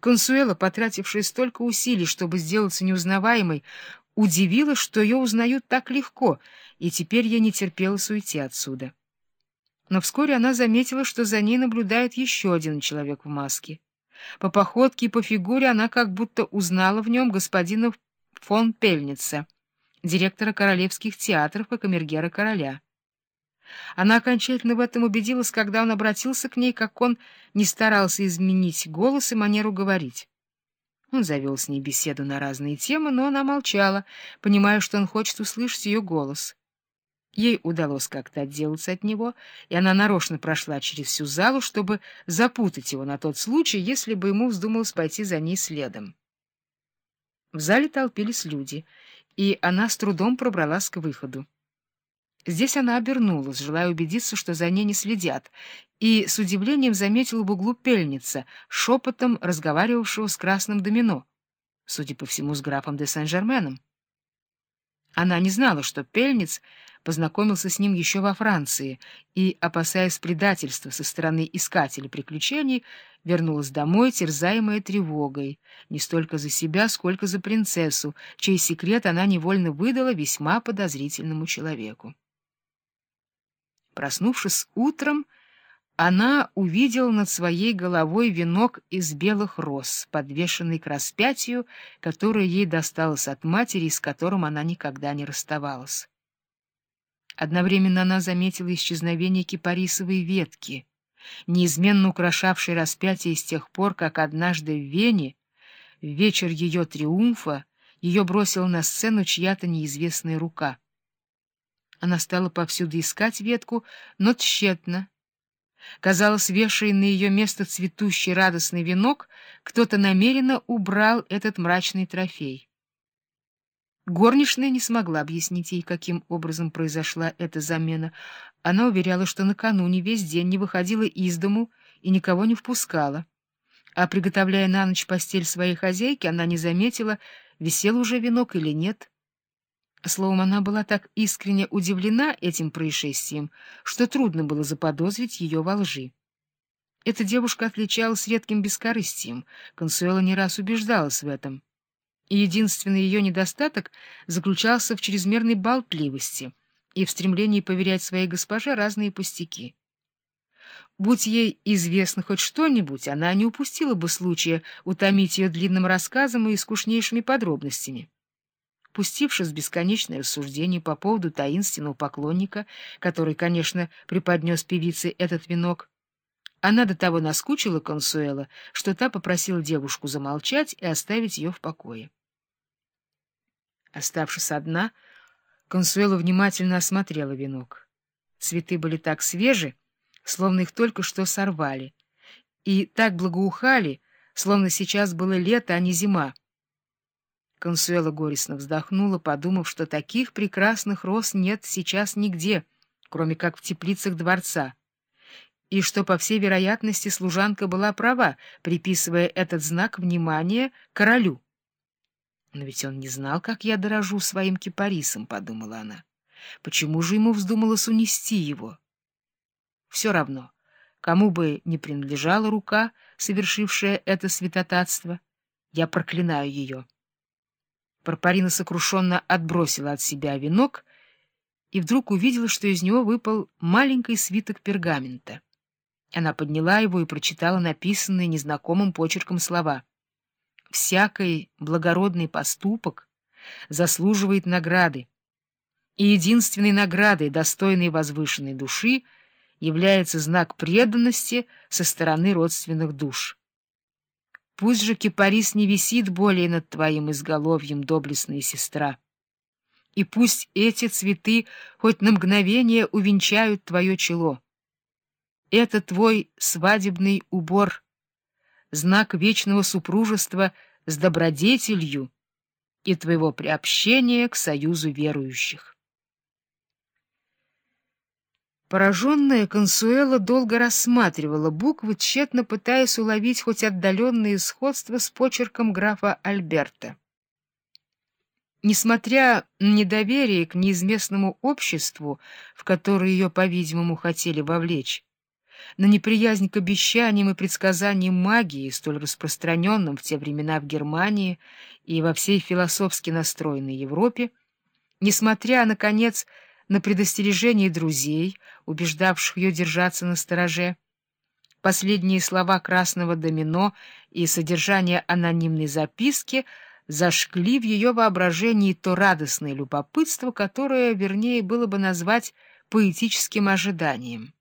Консуэла, потратившая столько усилий, чтобы сделаться неузнаваемой, удивилась, что ее узнают так легко, и теперь ей не терпелось уйти отсюда. Но вскоре она заметила, что за ней наблюдает еще один человек в маске. По походке и по фигуре она как будто узнала в нем господина фон Пельница, директора королевских театров и камергера короля. Она окончательно в этом убедилась, когда он обратился к ней, как он не старался изменить голос и манеру говорить. Он завел с ней беседу на разные темы, но она молчала, понимая, что он хочет услышать ее голос. Ей удалось как-то отделаться от него, и она нарочно прошла через всю залу, чтобы запутать его на тот случай, если бы ему вздумалось пойти за ней следом. В зале толпились люди, и она с трудом пробралась к выходу. Здесь она обернулась, желая убедиться, что за ней не следят, и с удивлением заметила в углу пельница, шепотом разговаривавшего с красным домино, судя по всему, с графом де Сен-Жерменом. Она не знала, что пельниц познакомился с ним еще во Франции и, опасаясь предательства со стороны искателя приключений, вернулась домой, терзаемая тревогой, не столько за себя, сколько за принцессу, чей секрет она невольно выдала весьма подозрительному человеку. Проснувшись утром, она увидела над своей головой венок из белых роз, подвешенный к распятию, которое ей досталось от матери, с которым она никогда не расставалась. Одновременно она заметила исчезновение кипарисовой ветки, неизменно украшавшей распятие с тех пор, как однажды в Вене, в вечер ее триумфа, ее бросила на сцену чья-то неизвестная рука. Она стала повсюду искать ветку, но тщетно. Казалось, вешая на ее место цветущий радостный венок, кто-то намеренно убрал этот мрачный трофей. Горничная не смогла объяснить ей, каким образом произошла эта замена. Она уверяла, что накануне весь день не выходила из дому и никого не впускала. А приготовляя на ночь постель своей хозяйки, она не заметила, висел уже венок или нет. Словом, она была так искренне удивлена этим происшествием, что трудно было заподозрить ее во лжи. Эта девушка отличалась редким бескорыстием, Консуэла не раз убеждалась в этом. И единственный ее недостаток заключался в чрезмерной болтливости и в стремлении поверять своей госпоже разные пустяки. Будь ей известно хоть что-нибудь, она не упустила бы случая утомить ее длинным рассказом и скучнейшими подробностями. Пустившись в бесконечное рассуждение по поводу таинственного поклонника, который, конечно, преподнес певице этот венок, она до того наскучила Консуэла, что та попросила девушку замолчать и оставить ее в покое. Оставшись одна, Консуэла внимательно осмотрела венок. Цветы были так свежи, словно их только что сорвали, и так благоухали, словно сейчас было лето, а не зима. Консуэла горестно вздохнула, подумав, что таких прекрасных роз нет сейчас нигде, кроме как в теплицах дворца, и что, по всей вероятности, служанка была права, приписывая этот знак внимания королю. «Но ведь он не знал, как я дорожу своим кипарисом», — подумала она. «Почему же ему вздумалось унести его?» «Все равно, кому бы не принадлежала рука, совершившая это святотатство, я проклинаю ее». Парпарина сокрушенно отбросила от себя венок и вдруг увидела, что из него выпал маленький свиток пергамента. Она подняла его и прочитала написанные незнакомым почерком слова. «Всякий благородный поступок заслуживает награды, и единственной наградой, достойной возвышенной души, является знак преданности со стороны родственных душ». Пусть же кипарис не висит более над твоим изголовьем, доблестная сестра. И пусть эти цветы хоть на мгновение увенчают твое чело. Это твой свадебный убор, знак вечного супружества с добродетелью и твоего приобщения к союзу верующих. Пораженная Консуэла долго рассматривала буквы, тщетно пытаясь уловить хоть отдаленные сходства с почерком графа Альберта. Несмотря на недоверие к неизвестному обществу, в которое ее, по-видимому, хотели вовлечь, на неприязнь к обещаниям и предсказаниям магии, столь распространенным в те времена в Германии и во всей философски настроенной Европе, несмотря, наконец, на предостережение друзей, убеждавших ее держаться на стороже, последние слова красного домино и содержание анонимной записки зашкли в ее воображении то радостное любопытство, которое, вернее, было бы назвать поэтическим ожиданием.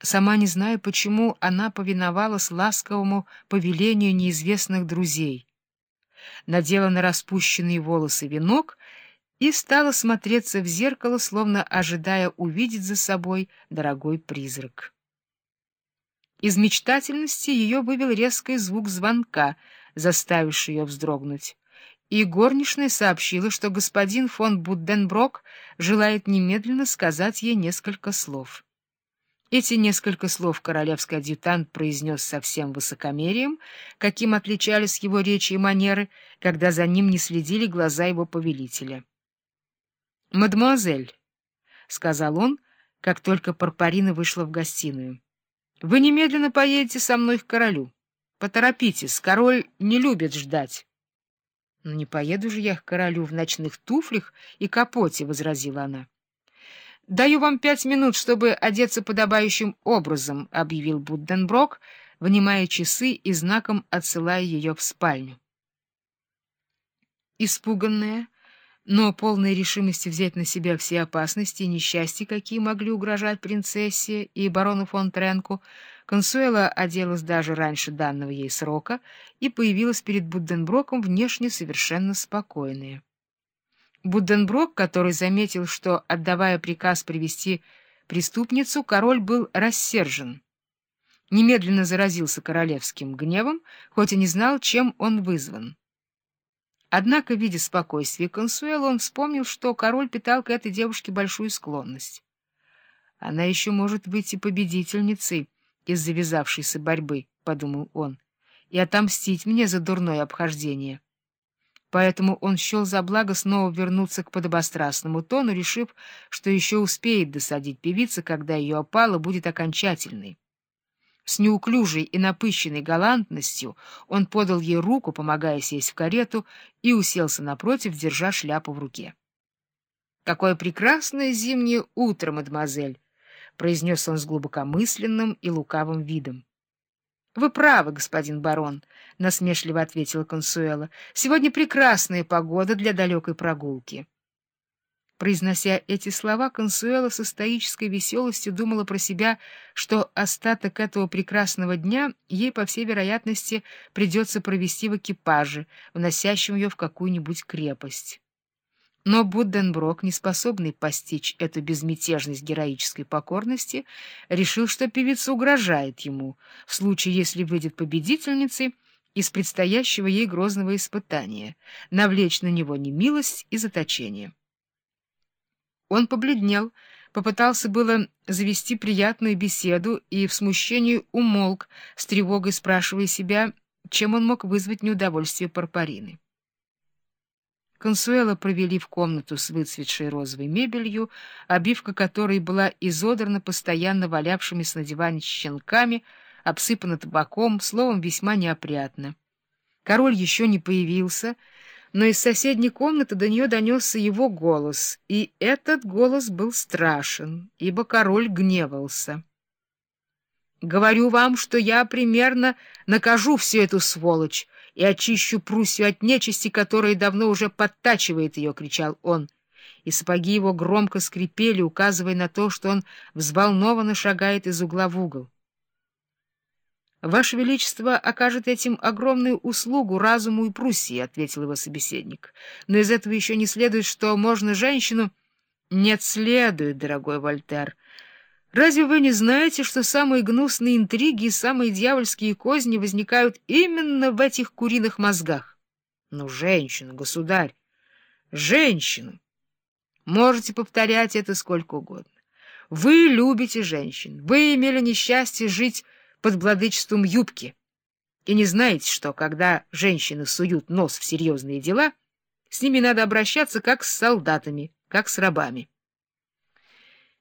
Сама не зная, почему она повиновалась ласковому повелению неизвестных друзей. Надела на распущенные волосы венок и стала смотреться в зеркало, словно ожидая увидеть за собой дорогой призрак. Из мечтательности ее вывел резкий звук звонка, заставивший ее вздрогнуть и горничная сообщила, что господин фон Будденброк желает немедленно сказать ей несколько слов. Эти несколько слов королевский адъютант произнес со всем высокомерием, каким отличались его речи и манеры, когда за ним не следили глаза его повелителя. «Мадемуазель», — сказал он, как только Парпарина вышла в гостиную, — «вы немедленно поедете со мной к королю. Поторопитесь, король не любит ждать». — Но не поеду же я к королю в ночных туфлях и капоте, — возразила она. — Даю вам пять минут, чтобы одеться подобающим образом, — объявил Будденброк, внимая часы и знаком отсылая ее в спальню. Испуганная, но полная решимости взять на себя все опасности и несчастья, какие могли угрожать принцессе и барону фон Тренку, Консуэла оделась даже раньше данного ей срока и появилась перед Будденброком внешне совершенно спокойная. Будденброк, который заметил, что, отдавая приказ привести преступницу, король был рассержен. Немедленно заразился королевским гневом, хоть и не знал, чем он вызван. Однако, видя спокойствие Консуэла, он вспомнил, что король питал к этой девушке большую склонность. Она еще может выйти победительницей, из завязавшейся борьбы, — подумал он, — и отомстить мне за дурное обхождение. Поэтому он счел за благо снова вернуться к подобострастному тону, решив, что еще успеет досадить певице, когда ее опала будет окончательной. С неуклюжей и напыщенной галантностью он подал ей руку, помогая сесть в карету, и уселся напротив, держа шляпу в руке. — Какое прекрасное зимнее утро, мадемуазель! — произнес он с глубокомысленным и лукавым видом. — Вы правы, господин барон, — насмешливо ответила Консуэла. — Сегодня прекрасная погода для далекой прогулки. Произнося эти слова, Консуэла со стоической веселостью думала про себя, что остаток этого прекрасного дня ей, по всей вероятности, придется провести в экипаже, вносящем ее в какую-нибудь крепость. Но Будденброк, не способный постичь эту безмятежность героической покорности, решил, что певица угрожает ему, в случае, если выйдет победительницей из предстоящего ей грозного испытания, навлечь на него немилость и заточение. Он побледнел, попытался было завести приятную беседу и в смущении умолк, с тревогой спрашивая себя, чем он мог вызвать неудовольствие Парпарины. Консуэла провели в комнату с выцветшей розовой мебелью, обивка которой была изодрана постоянно валявшимися на диване щенками, обсыпана табаком, словом, весьма неопрятно. Король еще не появился, но из соседней комнаты до нее донесся его голос, и этот голос был страшен, ибо король гневался. «Говорю вам, что я примерно накажу всю эту сволочь», и очищу Пруссию от нечисти, которая давно уже подтачивает ее, — кричал он. И сапоги его громко скрипели, указывая на то, что он взволнованно шагает из угла в угол. — Ваше Величество окажет этим огромную услугу разуму и Пруссии, — ответил его собеседник. — Но из этого еще не следует, что можно женщину... — Нет, следует, дорогой Вольтер, — Разве вы не знаете, что самые гнусные интриги и самые дьявольские козни возникают именно в этих куриных мозгах? Ну, женщину, государь, женщину. Можете повторять это сколько угодно. Вы любите женщин, вы имели несчастье жить под владычеством юбки и не знаете, что, когда женщины суют нос в серьезные дела, с ними надо обращаться как с солдатами, как с рабами.